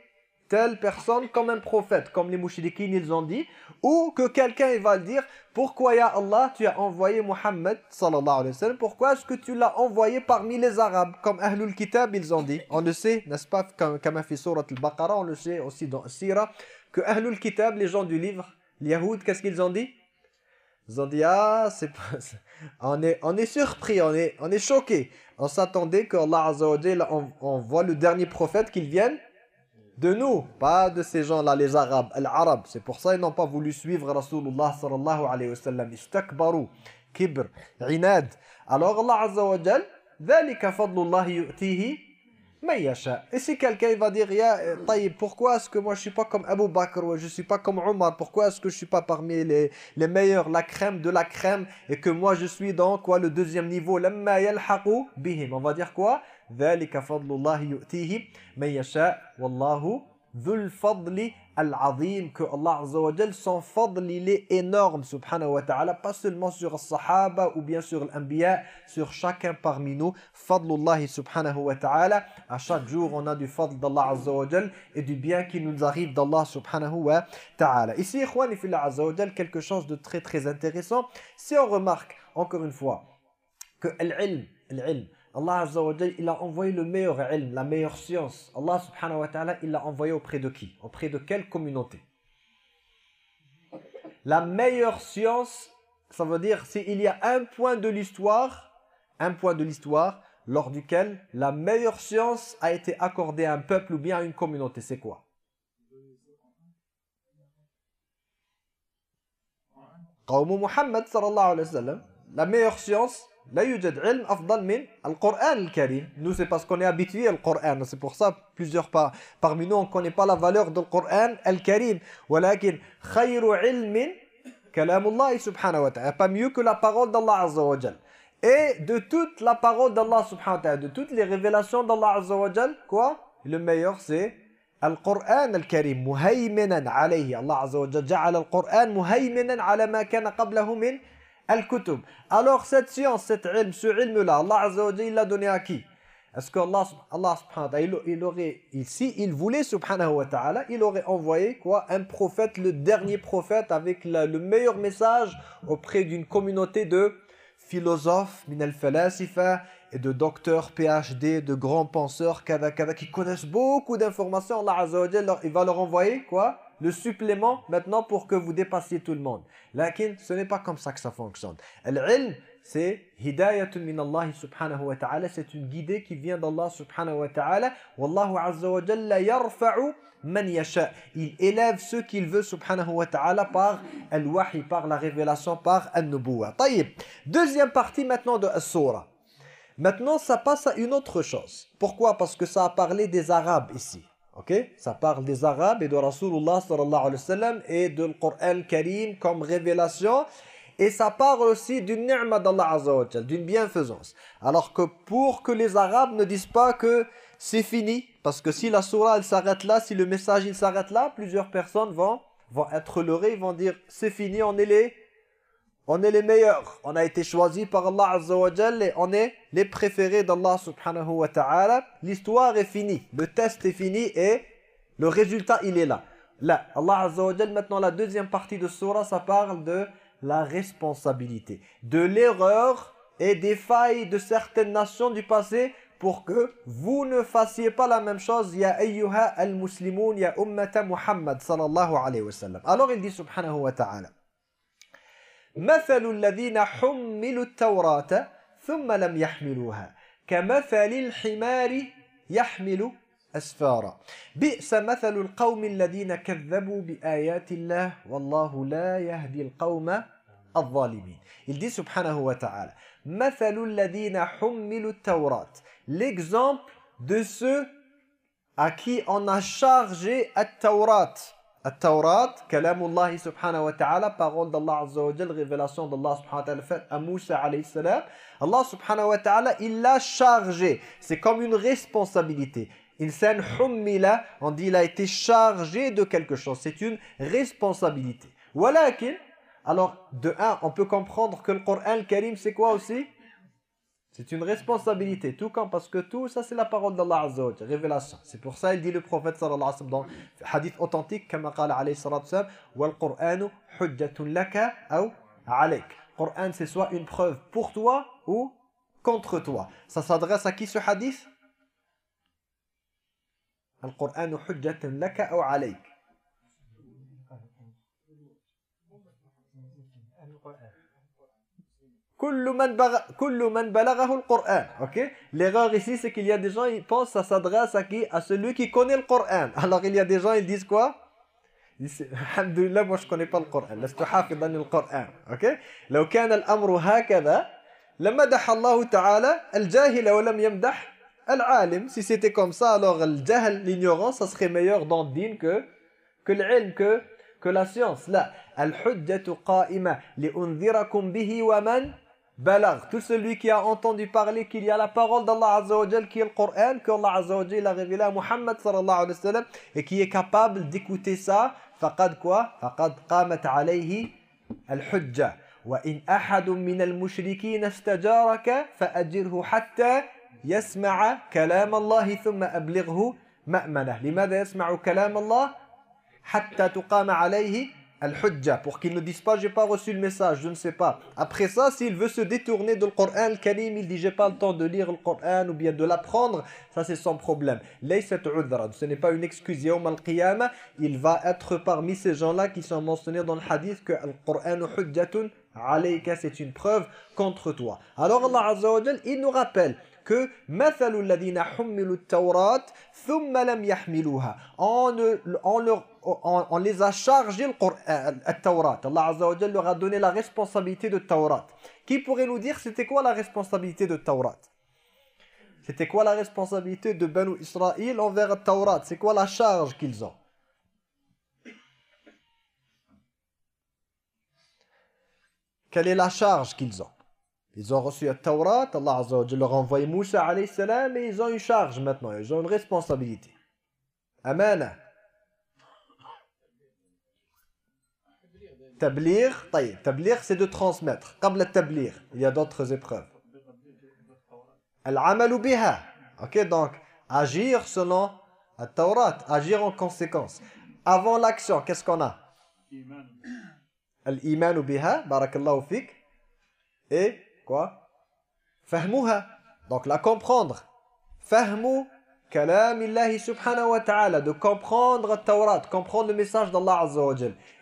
telle personne comme un prophète, comme les mouchriquins ils ont dit, ou que quelqu'un va dire, pourquoi ya Allah tu as envoyé Muhammad sallallahu alayhi wa sallam, pourquoi est-ce que tu l'as envoyé parmi les Arabes, comme Ahlul Kitab ils ont dit, on le sait, n'est-ce pas, comme, comme fait Surat al-Baqarah, on le sait aussi dans Sira, que Ahlul Kitab, les gens du livre, les Yahoud, qu'est-ce qu'ils ont dit? Ils ont dit, ah, c'est pas... On est, on est surpris, on est, on est choqué. On s'attendait que Allah Azza wa envoie le dernier prophète qu'il vienne de nous, pas de ces gens-là, les Arabes, les Arabes. C'est pour ça qu'ils n'ont pas voulu suivre Rasulullah sallallahu alayhi wa sallam. Istakbaru, kibr, inad. Alors Allah Azza wa Jal, ذَلِكَ فَضْلُ اللَّهِ يُؤْتِيهِ Et si quelqu'un va dire, Taïb, pourquoi est-ce que moi je suis pas comme Abu Bakr ou je suis pas comme Omar Pourquoi est-ce que je suis pas parmi les, les meilleurs, la crème de la crème et que moi je suis dans quoi le deuxième niveau لَمَّا يَلْحَقُ بِهِمْ On va dire quoi ذلك فضل الله يؤتيه من يشاء والله ذو الفضل al-azim que Allah azza son fadl il est énorme subhanahu wa ta'ala pas seulement sur les sahaba ou bien sur l'anbiya sur chacun parmi nous. Fadlullah subhanahu wa ta'ala à chaque jour on a du fadl d'Allah azza et du bien qui nous arrive d'Allah subhanahu wa ta'ala. Ici azza quelque chose de très très intéressant. Si on remarque encore une fois que l'ilm l'ilm Allah il a envoyé le meilleur ilm, la meilleure science. Allah subhanahu wa ta'ala, il l'a envoyé auprès de qui? Auprès de quelle communauté? La meilleure science, ça veut dire s'il y a un point de l'histoire, un point de l'histoire, lors duquel la meilleure science a été accordée à un peuple ou bien à une communauté, c'est quoi? Muhammad sallallahu la meilleure science لا يوجد علم أفضل من القرآن الكريم nous c'est parce qu'on est habitué au Coran c'est pour ça plusieurs par, parmi nous on connaît pas la valeur du Coran الكريم ولكن خير علم كلام الله سبحانه وتعالى pas mieux que la parole d'Allah Azza wa Jal et de toute la parole d'Allah subhanahu wa ta'ala de toutes les révélations d'Allah Azza wa Jal quoi le meilleur c'est القرآن الكريم مهيمنا عليه الله عز وجل جعل القرآن مهيمنا على ما كان قبله من al-kutub. Alors cette science, ilm, ce ilm-là, Allah Azza il l'a donné à qui? Est-ce que Allah, subhanahu wa ta'ala, il, aurait, ici, il voulait subhanahu wa il aurait envoyé quoi Un prophète, le dernier prophète avec le meilleur message auprès d'une communauté de philosophes, min al-falasifa, et de docteurs, PhD, de grands penseurs, kada, kada, qui connaissent beaucoup d'informations. Allah Azza il va leur envoyer quoi le supplément maintenant pour que vous dépassiez tout le monde. Lakin, ce n'est pas comme ça que ça fonctionne. L'ilm, c'est hidayatun min Allah subhanahu wa ta'ala. C'est une guidée qui vient d'Allah subhanahu wa ta'ala. Wallahu azza wa jalla yarfa'u man yasha. Il élève ceux qu'il veut subhanahu wa ta'ala par al-wahi, par la révélation, par al-nubuwa. Deuxième partie maintenant de As-Surah. Maintenant, ça passe à une autre chose. Pourquoi? Parce que ça a parlé des Arabes ici. Ça parle des Arabes et de Rasulullah sallallahu alayhi wa sallam et de Coran Karim comme révélation. Et ça parle aussi d'une ni'ma d'Allah azza d'une bienfaisance. Alors que pour que les Arabes ne disent pas que c'est fini, parce que si la surah elle s'arrête là, si le message il s'arrête là, plusieurs personnes vont, vont être leurrées, ils vont dire c'est fini, on est les on est les meilleurs. On a été choisis par Allah Azza wa et on est les préférés d'Allah subhanahu wa ta'ala. L'histoire est finie. Le test est fini et le résultat, il est là. Là, Allah Azza wa maintenant la deuxième partie de surah, ça parle de la responsabilité, de l'erreur et des failles de certaines nations du passé pour que vous ne fassiez pas la même chose. Ya ayyuha al-muslimun, ya ummata Muhammad sallallahu alayhi wa sallam. Alors il dit subhanahu wa ta'ala. مثل الذين حملوا التوراة ثم لم يحملوها كمثل الحمار يحمل أسفارا. بئس مثل القوم الذين كذبوا بآيات الله والله لا يهدي القوم الظالمين. Subhanahu wa ta'ala مثل الذين حملوا التوراة L'exemple de ceux à qui on a chargé التوراة. At-Tawrat, parole d'Allah révélation à Allah subhanahu wa ta'ala, il l'a chargé. C'est comme une responsabilité. On dit il a été chargé de quelque chose. C'est une responsabilité. Alors de un, on peut comprendre que le Coran al-Karim c'est quoi aussi? c'est une responsabilité, tout comme parce que tout ça c'est la parole d'Allah Azza wa révélation. C'est pour ça il dit le prophète sallallahu alayhi wa sallam dans le hadith authentique comme قال عليه الصلاه والسلام والقرآن حجة لك أو عليك. Coran c'est soit une preuve pour toi ou contre toi. Ça s'adresse à qui ce hadith القرآن حجة لك أو عليك. ok l'erreur ici c'est qu'il y a des gens ils pensent ça s'adresse à qui à celui qui connaît le Coran alors il y a des gens ils disent quoi alhamdulillah moi je connais pas le Coran لست حافظا القرآن ok لو كان الأمر هكذا لمدح الله تعالى الجاهل ولم يمدح العالم si c'était comme ça alors le jahl l'ignorance ça serait meilleur dans le din que que l'ilm que que la science là الحجة قائمة لأنذركم به ومن Balag, tout celui qui a entendu parler qu'il y a la parole d'Allah Azza wa Jal qui est le Coran, que Allah Azza wa Jal a révélé à Muhammad sallallahu alayhi wa sallam et qui est capable d'écouter ça, faqad quoi Faqad qamat alayhi al-hujja. وإن أحد من المشركين استجارك فأجره حتى يسمع كلام الله ثم أبلغه مأمنة لماذا يسمع كلام الله حتى تقام عليه al-hujja pour qu'il ne dise pas j'ai pas reçu le message, je ne sais pas. Après ça, s'il veut se détourner de le Coran le karim il dit j'ai pas le temps de lire le Coran ou bien de l'apprendre, ça c'est son problème. ce n'est pas une excuse yawm al-qiyamah, il va être parmi ces gens-là qui sont mentionnés dans le hadith que le Coran hujjatun alayka c'est une preuve contre toi. Alors Allah Azza wa il nous rappelle que مثل الذين حملوا التوراة ثم لم يحملوها on, on, leur, on, les a chargés le Coran, le Taurat Allah Azza wa leur a donné la responsabilité de Taurat qui pourrait nous dire c'était quoi la responsabilité de Taurat c'était quoi la responsabilité de Banu Israël envers le Taurat c'est quoi la charge qu'ils ont? Quelle est la charge qu'ils ont? Ils ont reçu la Taurat, Allah Azza wa leur a envoyé Moussa alayhi salam et ils ont une charge maintenant, ils ont une responsabilité. Amana. Tablir, tablir c'est de transmettre. Qabla tablir, il y a d'autres épreuves. Al-amalu biha. OK, donc agir selon la Taurat, agir en conséquence. Avant l'action, qu'est-ce qu'on a? Al-imanu biha, barakallahu. Et Quoi? Fahmuha. Donc la comprendre. Fahmu kalam illahi subhanahu wa ta'ala. De comprendre Taurat, comprendre le message d'Allah Azza wa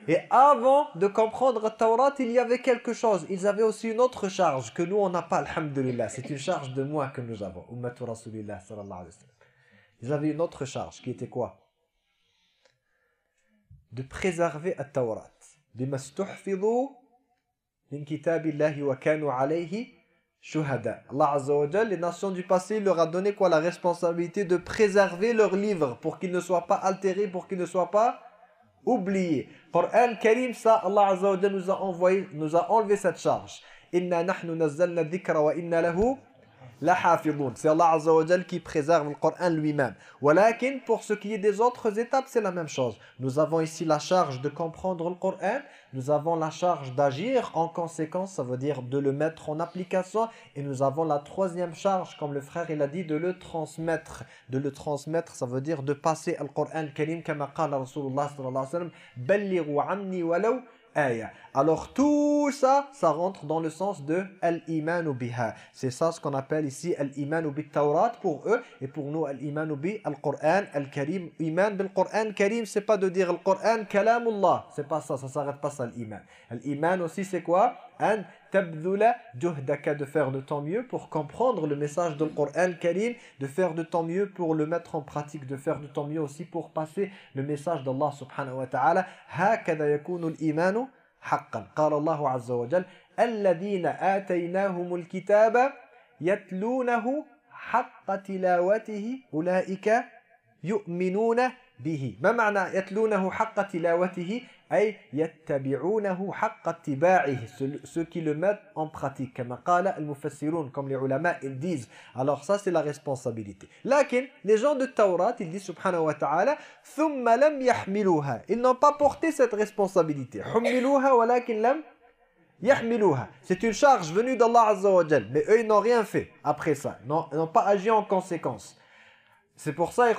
Et avant de comprendre Taurat, il y avait quelque chose. Ils avaient aussi une autre charge que nous, on n'a pas, alhamdulillah. C'est une charge de moi que nous avons. Ummatu Rasulillah sallallahu alayhi wa sallam. Ils avaient une autre charge qui était quoi? De préserver la Taurat. Bima min kitabillahi wa kanu alayhi shuhada. Allah Azza wa les nations du passé leur a donné quoi? La responsabilité de préserver leurs livres pour qu'ils ne soient pas altérés, pour qu'ils ne soient pas oubliés. Coran Karim, ça Allah Azza wa nous a envoyé, nous a enlevé cette charge. Inna dhikra wa inna la. C'est Allah Azza qui préserve le Coran lui-même. Walakin, pour ce qui est des autres étapes, c'est la même chose. Nous avons ici la charge de comprendre le Coran, nous avons la charge d'agir en conséquence, ça veut dire de le mettre en application, et nous avons la troisième charge, comme le frère il a dit, de le transmettre. De le transmettre, ça veut dire de passer le Coran comme qala Rasulullah sallallahu alayhi wa sallam, « anni alors tout ça, ça rentre dans le sens de al-imanu biha. C'est ça ce qu'on appelle ici al-imanu bit tawrat pour eux et pour nous al-imanu bi al-Qur'an al-Karim. Iman bil Qur'an karim, c'est pas de dire le Qur'an kalamullah, c'est pas ça, ça s'arrête pas ça l'iman. Al-iman aussi c'est quoi? An tabdula juhdaka de faire de ton mieux pour comprendre le message du Coran Karim, de faire de ton mieux pour le mettre en pratique, de faire de ton mieux aussi pour passer le message d'Allah subhanahu wa ta'ala. هكذا يكون الإيمان حقا قال الله عز وجل الذين آتيناهم الكتاب يتلونه حق تلاوته أولئك يؤمنون به ما معنى يتلونه حق تلاوته ceux qui le mettent en pratique. Comme les ulama ils disent. Alors ça c'est la responsabilité. Lakin les gens de Taurat ils disent subhanahu wa ta'ala ils n'ont pas porté cette responsabilité. C'est une charge venue d'Allah Azza wa mais eux ils n'ont rien fait après ça. Ils n'ont pas agi en conséquence. C'est pour ça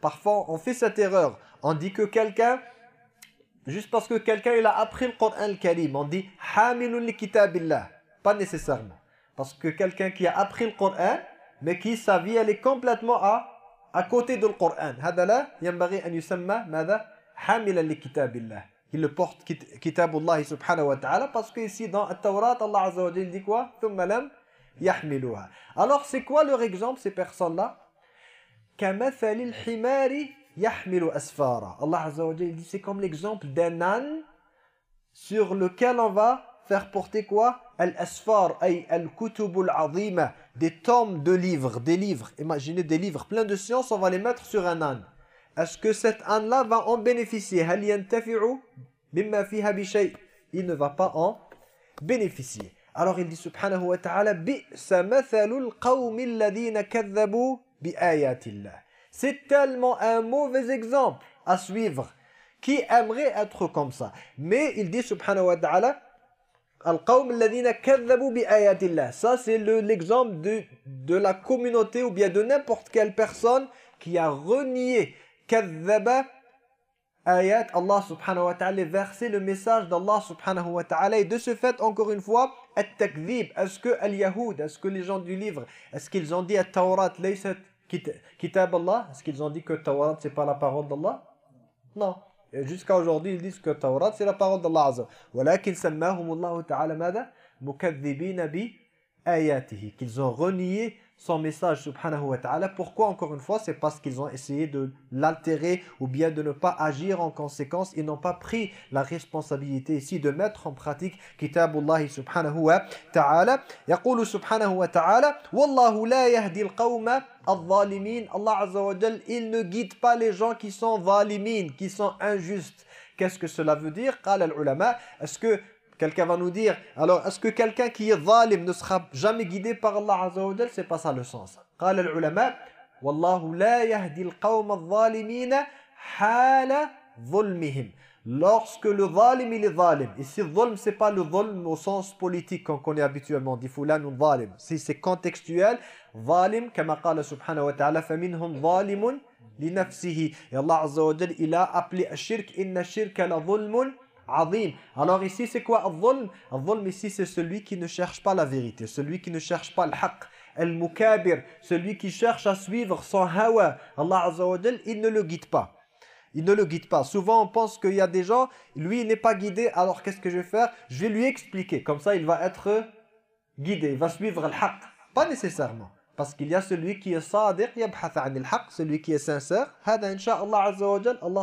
parfois on fait cette erreur. On dit que quelqu'un Juste parce que quelqu'un il a appris le Coran al-Karim, on dit hamilun li kitabillah. Pas nécessairement. Parce que quelqu'un qui a appris le Coran, mais qui sa vie elle est complètement à, à côté du Coran. هذا لا ينبغي أن يسمى ماذا؟ حاملا لكتاب الله. Il le porte kitabullah subhanahu wa ta'ala parce que ici dans At-Tawrat Allah azza wa dit quoi ثم لم يحملوها. Alors c'est quoi leur exemple ces personnes-là كمثل الحمار yahmilu asfara. Allah Azza wa dit c'est comme l'exemple d'un âne sur lequel on va faire porter quoi? Al-asfar, ay al-kutubul azima, des tomes de livres, des livres. Imaginez des livres pleins de sciences, on va les mettre sur un âne. Est-ce que cet âne-là va en bénéficier? Il ne va pas en bénéficier. Alors il dit subhanahu wa ta'ala bi'sa mathalul qawmi alladhina kadhabu bi. C'est tellement un mauvais exemple à suivre. Qui aimerait être comme ça Mais il dit subhanahu wa ta'ala ça c'est l'exemple de, de la communauté ou bien de n'importe quelle personne qui a renié كذب ayat Allah subhanahu wa ta'ala versé le message d'Allah subhanahu wa ta'ala et de ce fait encore une fois est-ce que al-yahoud est-ce que les gens du livre est-ce qu'ils ont dit at-tawrat laysat Kitab Allah, est-ce qu'ils ont dit que Tawrat c'est pas la parole d'Allah Non. Jusqu'à aujourd'hui, ils disent que Tawrat c'est la parole d'Allah Azza. ولكن سماهم الله تعالى ماذا مكذبين بآياته qu'ils ont renié son message subhanahu wa ta'ala. Pourquoi encore une fois C'est parce qu'ils ont essayé de l'altérer ou bien de ne pas agir en conséquence. Ils n'ont pas pris la responsabilité ici de mettre en pratique kitabullah subhanahu wa ta'ala. يقول subhanahu wa ta'ala والله لا يهدي القوم الظالمين Allah azza wa jal, il ne guide pas les gens qui sont zalimin, qui sont injustes. Qu'est-ce que cela veut dire قال العلماء Est-ce que Quelqu'un va nous dire, alors est-ce que quelqu'un qui est zalim ne sera jamais guidé par Allah Azza wa C'est pas ça le sens. قال العلماء والله لا يهدي القوم الظالمين حال ظلمهم Lorsque le zalim il est zalim. Ici, zulm, c'est pas le zulm au sens politique qu'on connaît habituellement. Dit fulan ou zalim. Si c'est contextuel, zalim, comme قال سبحانه وتعالى, فمنهم ظالم لنفسه. Et Allah Azza wa il a appelé الشرك إن الشرك لظلم alors ici, c'est quoi al-dhulm Al-dhulm ici, c'est celui qui ne cherche pas la vérité, celui qui ne cherche pas le haqq. Al-mukabir, celui qui cherche à suivre son hawa. Allah Azza wa il ne le guide pas. Il ne le guide pas. Souvent, on pense qu'il y a des gens, lui, il n'est pas guidé, alors qu'est-ce que je vais faire? Je vais lui expliquer. Comme ça, il va être guidé, il va suivre le haqq. Pas nécessairement. Parce qu'il y a celui qui est sadiq, celui qui est sincère. Allah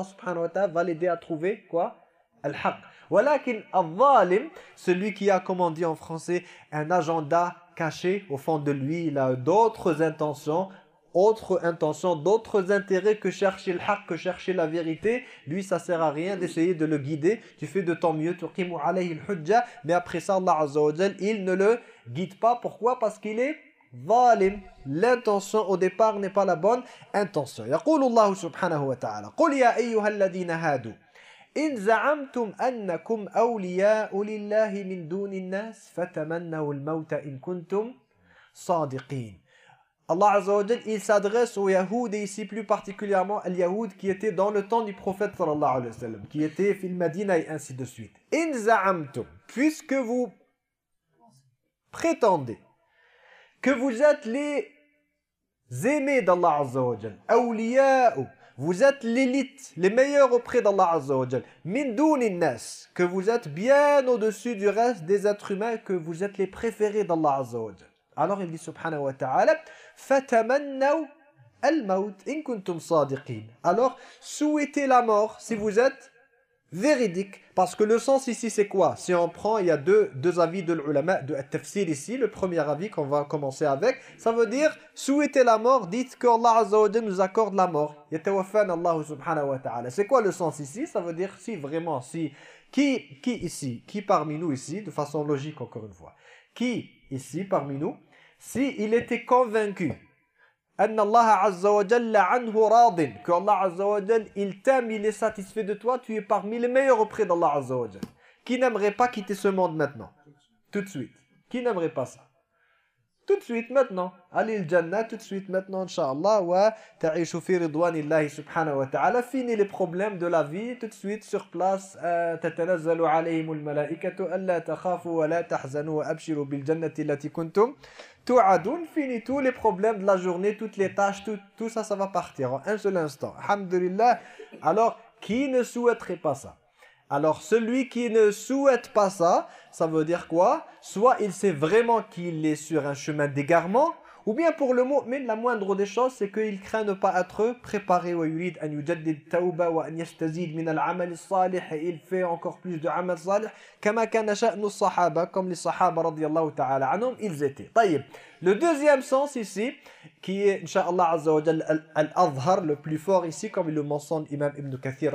subhanahu wa ta'ala va l'aider à trouver quoi? al-haq. Walakin al-zalim, celui qui a, comme on dit en français, un agenda caché au fond de lui, il a d'autres intentions, autres intentions, d'autres intérêts que chercher le haq, que chercher la vérité. Lui, ça sert à rien d'essayer de le guider. Tu fais de ton mieux, alayhi al-hujja, mais après ça, Allah Azza wa il ne le guide pas. Pourquoi Parce qu'il est zalim. L'intention au départ n'est pas la bonne intention. يقول الله سبحانه وتعالى قل يا أيها الذين هادوا إن زعمتم أنكم أولياء لله من دون الناس فتمنوا الموت إن كنتم صادقين Allah Azza wa il s'adresse aux Yahoud et ici plus particulièrement à Yahoud qui était dans le temps du prophète sallallahu alayhi wa sallam, qui était fil Madina et ainsi de suite. In za'amtum, puisque vous prétendez que vous êtes les aimés d'Allah Azza wa awliya'u, vous êtes l'élite, les meilleurs auprès d'Allah Azza wa que vous êtes bien au-dessus du reste des êtres humains, que vous êtes les préférés d'Allah Azza wa Alors il dit subhanahu wa ta'ala, fatamannaw al-maut in kuntum sadiqin. Alors souhaitez la mort si vous êtes véridique. Parce que le sens ici, c'est quoi? Si on prend, il y a deux, deux avis de l'ulama, de tafsir ici. Le premier avis qu'on va commencer avec, ça veut dire souhaiter la mort, dites que Allah Azza nous accorde la mort. Allah subhanahu wa ta'ala. C'est quoi le sens ici? Ça veut dire si vraiment, si... Qui, qui ici, qui parmi nous ici, de façon logique encore une fois, qui ici parmi nous, si il était convaincu أن الله عز وجل عنه راض que Allah عز وجل il t'aime, il est satisfait de toi, tu es parmi les meilleurs auprès d'Allah عز وجل. Qui n'aimerait pas quitter ce monde maintenant Tout de suite. Qui n'aimerait pas ça Tout de suite maintenant. Allez le Jannah tout de suite maintenant inshallah wa ta'ishu fi ridwanillahi subhanahu wa ta'ala. Fini les problèmes de la vie tout de suite sur place tatanazzalu alayhimul malaikatu alla takhafu wa la fini tous les problèmes de la journée toutes les tâches tout, tout ça ça va partir en un seul instant. Alhamdulillah. Alors qui ne souhaiterait pas ça? Alors celui qui ne souhaite pas ça, ça veut dire quoi? Soit il sait vraiment qu'il est sur un chemin d'égarement, ou bien pour le mais la moindre des choses, c'est qu'il craint ne pas être préparé. Il fait encore plus de amal salih. Comme les sahaba radiallahu ta'ala anhum, ils étaient. Le deuxième sens ici, qui est, wa al-azhar, le plus fort ici, comme il le mentionne Imam Ibn Kathir,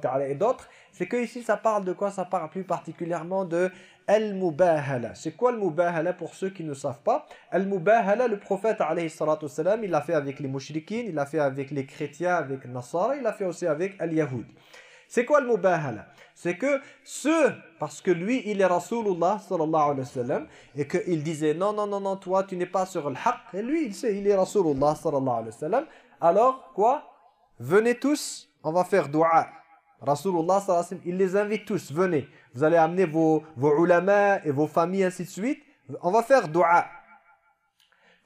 ta'ala, et d'autres, c'est que ici ça parle de quoi? Ça parle plus particulièrement de Al-Mubahala. C'est quoi Al-Mubahala pour ceux qui ne savent pas? Al-Mubahala, le prophète alayhi il l'a fait avec les mouchriquins, il l'a fait avec les chrétiens, avec nasara, il l'a fait aussi avec Al-Yahoud. C'est quoi Al-Mubahala? C'est que ceux, parce que lui il est Rasulullah sallallahu alayhi wa et qu'il disait non, non, non, non, toi tu n'es pas sur le haqq, et lui il sait, il est Rasulullah sallallahu alayhi wa alors quoi? Venez tous, on va faire dua. Rasulullah sallallahu il les invite tous, venez. Vous allez amener vos, vos et vos familles, ainsi de suite. On va faire dua.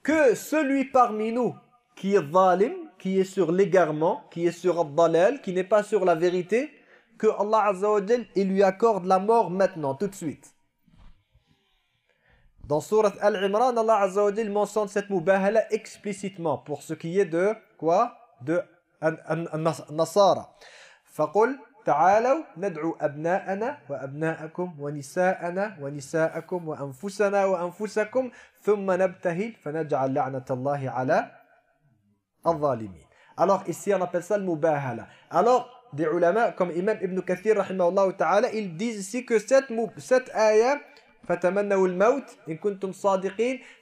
Que celui parmi nous qui est zalim, qui est sur l'égarement, qui est sur al qui n'est pas sur la vérité, que Allah Azza il lui accorde la mort maintenant, tout de suite. Dans Surat Al-Imran, Allah Azza mentionne cette mubahala explicitement pour ce qui est de quoi? De Nasara. فقل تعالوا ندعو أبناءنا وأبناءكم ونساءنا ونساءكم وأنفسنا وأنفسكم ثم نبتهل فنجعل لعنة الله على الظالمين Alors ici on appelle ça le mubahala. Alors des ulama comme Imam Ibn Kathir rahimahullah ta'ala ils disent ici que cette, cette ayah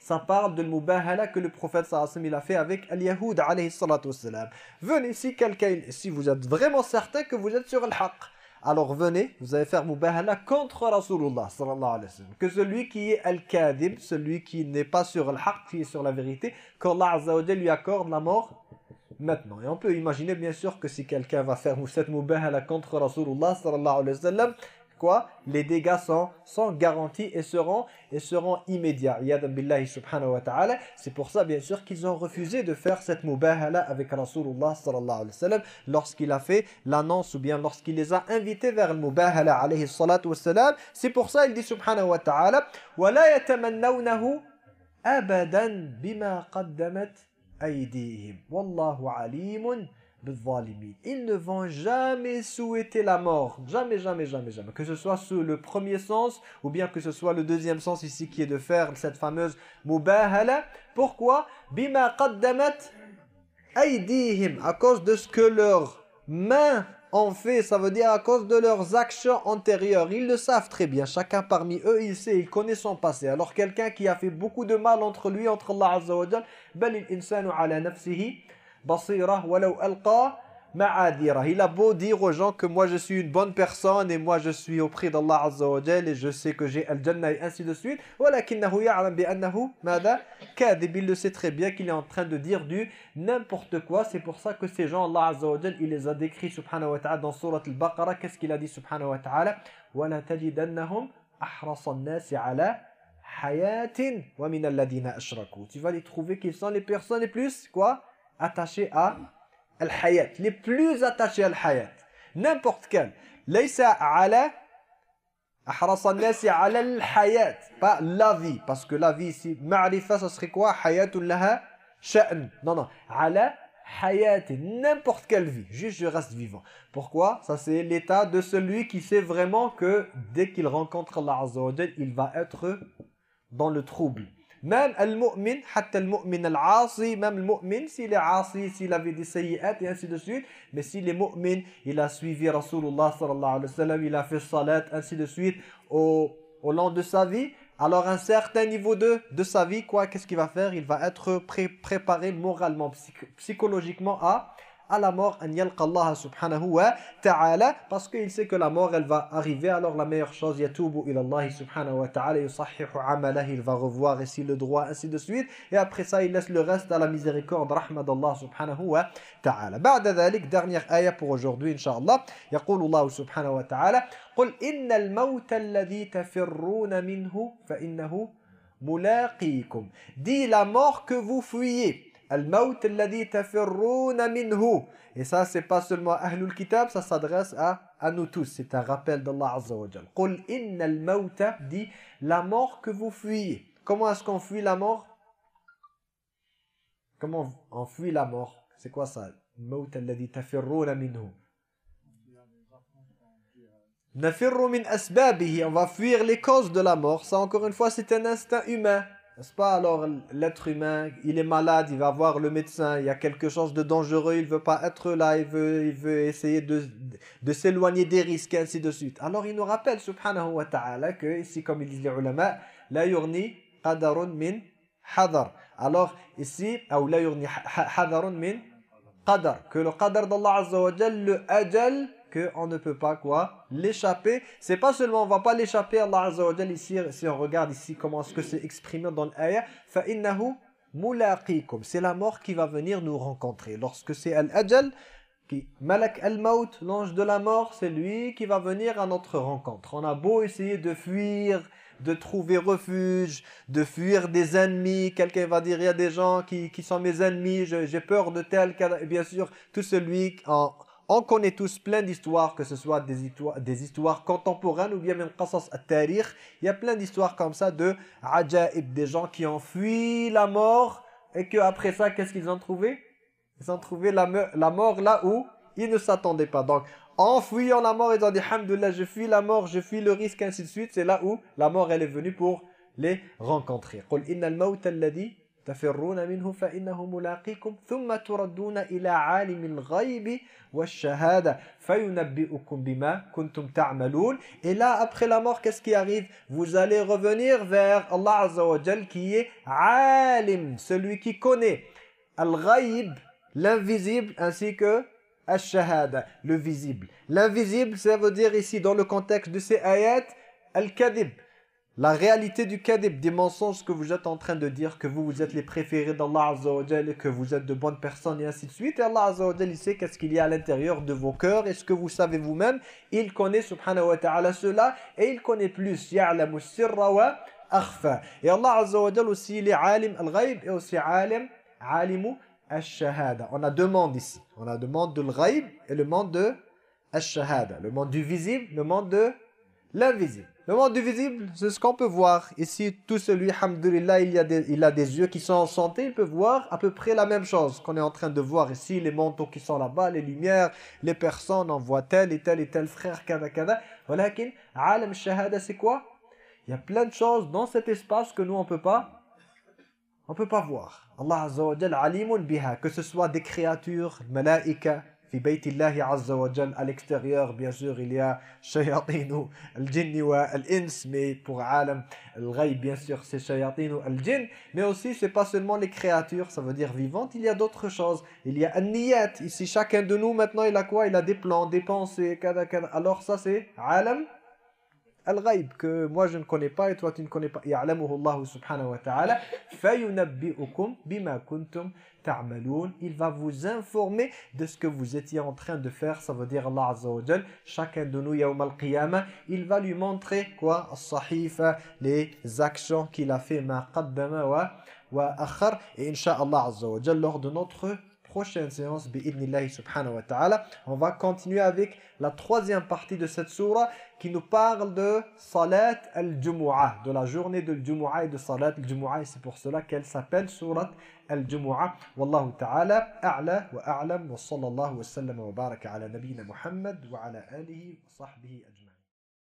Ça parle de mubahala que le prophète sallallahu il a fait avec al-Yahoud alayhi Venez si quelqu'un, si vous êtes vraiment certain que vous êtes sur le haqq, alors venez, vous allez faire mubahala contre Rasulullah sallallahu alayhi wa. Que celui qui est al-kadib, celui qui n'est pas sur le haqq, qui est sur la vérité, qu'Allah azza wa lui accorde la mort maintenant. Et on peut imaginer bien sûr que si quelqu'un va faire cette mubahala contre Rasulullah sallallahu alayhi wa sallam, quoi Les dégâts sont, sont garantis et seront, et seront immédiats. billahi subhanahu wa ta'ala. C'est pour ça, bien sûr, qu'ils ont refusé de faire cette mubahala avec Rasulullah sallallahu alayhi wa sallam lorsqu'il a fait l'annonce ou bien lorsqu'il les a invités vers le mubahala alayhi salatu wa sallam. C'est pour ça, il dit subhanahu wa ta'ala وَلَا يَتَمَنَّوْنَهُ أَبَدًا بِمَا قَدَّمَتْ أَيْدِيهِمْ وَاللَّهُ عَلِيمٌ ils ne vont jamais souhaiter la mort. Jamais, jamais, jamais, jamais. Que ce soit sous le premier sens ou bien que ce soit le deuxième sens ici qui est de faire cette fameuse mubahala. Pourquoi? Bima qaddamat aydihim. À cause de ce que leurs mains ont fait, ça veut dire à cause de leurs actions antérieures. Ils le savent très bien. Chacun parmi eux, il sait, il connaît son passé. Alors quelqu'un qui a fait beaucoup de mal entre lui, entre Allah Azza wa Jal, basira walau. Il a beau dire aux gens que moi je suis une bonne personne et moi je suis auprès d'Allah Azza et je sais que j'ai al-jannah et ainsi de suite. Walakinahu ya'lam. Il le sait très bien qu'il est en train de dire du n'importe quoi. C'est pour ça que ces gens Allah il les a décrits subhanahu wa ta'ala dans sourate al-Baqarah. Qu'est-ce qu'il a dit subhanahu wa ta'ala? Wala tajidannahum ahrasa 'ala. Tu vas les trouver qu'ils sont les personnes les plus attachés à al-hayat, les plus attachés à al-hayat. N'importe quel. Laysa ala al-hayat, pas la vie parce que la vie ici ma'rifa ça serait quoi? Hayatun laha sha'n. Non non, ala hayati, n'importe quelle vie, juste je reste vivant. Pourquoi? Ça c'est l'état de celui qui sait vraiment que dès qu'il rencontre Allah il va être dans le trouble. Même al-mu'min, hatta al-mu'min al-asi, même le mu'min, s'il est asi, s'il avait des sayyat et ainsi de suite, mais s'il est mu'min, il a suivi Rasulullah sallallahu alayhi wa il a fait salat, ainsi de suite, au, au long de sa vie, alors un certain niveau de, de sa vie, quoi, qu'est-ce qu'il va faire? Il va être préparé moralement, psychologiquement à à la mort an yalqa Allah subhanahu wa ta'ala parce qu'il sait que la mort elle va arriver alors la meilleure chose yatubu ila Allah subhanahu wa ta'ala yusahhihu amalah il va revoir ici le droit ainsi de suite et après ça il laisse le reste à la miséricorde rahmat d'Allah subhanahu wa ta'ala بعد ذلك dernière ayah pour aujourd'hui inshallah يقول الله سبحانه وتعالى قل إن الموت الذي تفرون منه فإنه ملاقيكم dit la mort que vous fuyez Al-maut alladhi tafirruna minhu. Et ça, c'est pas seulement Ahlul Kitab, ça s'adresse à, nous tous. C'est un rappel d'Allah Azza wa Jal. Qul dit la mort que vous fuyez. Comment est-ce qu'on fuit la mort? Comment on fuit la mort? C'est quoi ça? Al-maut alladhi tafirruna minhu. Nafirru min asbabihi. On va fuir les causes de la mort. Ça, encore une fois, c'est un instinct humain. N'est-ce pas? Alors, l'être humain, il est malade, il va voir le médecin, il y a quelque chose de dangereux, il veut pas être là, il veut, il veut essayer de, de s'éloigner des risques, et ainsi de suite. Alors, il nous rappelle, subhanahu wa ta'ala, que ici, comme il dit les ulama, la yurni qadarun min hadar. Alors, ici, la yurni hadarun min qadar. Que le qadar d'Allah azza wa le ajal, qu'on ne peut pas quoi l'échapper. C'est pas seulement on va pas l'échapper Allah Azza wa ici si on regarde ici comment est-ce que c'est exprimé dans l'ayah fa. C'est la mort qui va venir nous rencontrer. Lorsque c'est al-ajal qui malak al-maut, l'ange de la mort, c'est lui qui va venir à notre rencontre. On a beau essayer de fuir de trouver refuge, de fuir des ennemis. Quelqu'un va dire, il y a des gens qui, qui sont mes ennemis, j'ai peur de tel bien sûr, tout celui en, on connaît tous plein d'histoires, que ce soit des histoires, contemporaines ou bien même qasas al-tarikh. Il y a plein d'histoires comme ça de ajaib, des gens qui ont fui la mort et qu'après ça, qu'est-ce qu'ils ont trouvé? Ils ont trouvé la, mort là où ils ne s'attendaient pas. Donc, en fuyant la mort, ils ont dit, Alhamdulillah, je fuis la mort, je fuis le risque, ainsi de suite. C'est là où la mort, elle est venue pour les rencontrer. تفرون منه فإنه ملاقيكم ثم تردون إلى عالم الغيب والشهادة فينبئكم بما كنتم تعملون Et là, après la mort, qu'est-ce qui arrive Vous allez revenir vers Allah Azza wa Jal qui est alim, celui qui connaît al-ghaib, l'invisible, ainsi que al-shahada, le visible. L'invisible, ça veut dire ici, dans le contexte de ces ayats, al-kadib, La réalité du kadib, des mensonges que vous êtes en train de dire, que vous, vous êtes les préférés d'Allah Azza wa que vous êtes de bonnes personnes et ainsi de suite. Et Allah Azza wa il sait qu'est-ce qu'il y a à l'intérieur de vos cœurs et ce que vous savez vous-même. Il connaît subhanahu wa ta'ala cela et il connaît plus. Ya'lamu sirra wa akhfa. Et Allah Azza wa aussi, il est alim al-ghaib et aussi alim, alimu al-shahada. On a deux mondes ici. On a le monde de l'ghaib et le monde de al-shahada. Le monde du visible, le monde de l'invisible. Le monde du visible, c'est ce qu'on peut voir. Ici, tout celui, alhamdulillah, il, a des, il a des yeux qui sont en santé, il peut voir à peu près la même chose qu'on est en train de voir ici, les manteaux qui sont là-bas, les lumières, les personnes, on voit tel et tel et tel frère, kada kada. Walakin, alam shahada, c'est quoi? Il y a plein de choses dans cet espace que nous, on peut pas on peut pas voir. Allah Azza wa Jal alimun biha, que ce soit des créatures, malaika, fi à l'extérieur bien sûr il y a shayatin al-jinn wa al-ins mais pour alam al-ghaib bien sûr c'est shayatin al-jinn mais aussi c'est pas seulement les créatures ça veut dire vivantes il y a d'autres choses. Il y a an-niyat ici chacun de nous maintenant il a quoi? Il a des plans des pensées alors ça c'est alam al-ghaib que moi je ne connais pas et toi tu ne connais pas. Il va vous informer de ce que vous étiez en train de faire ça veut dire Allah chacun de nous il va lui montrer quoi? Les actions qu'il a fait et insha'Allah lors de notre prochaine séance, subhanahu wa ta'ala. On va continuer avec la troisième partie de cette surah qui nous parle de Salat al-Jumu'ah, de la journée de Jumu'ah et de Salat al-Jumu'ah. C'est pour cela qu'elle s'appelle Surat al-Jumu'ah. Wallahu ta'ala, a'la wa a'lam wa sallallahu wa sallam wa baraka ala nabina Muhammad wa ala alihi wa sahbihi ajma'in.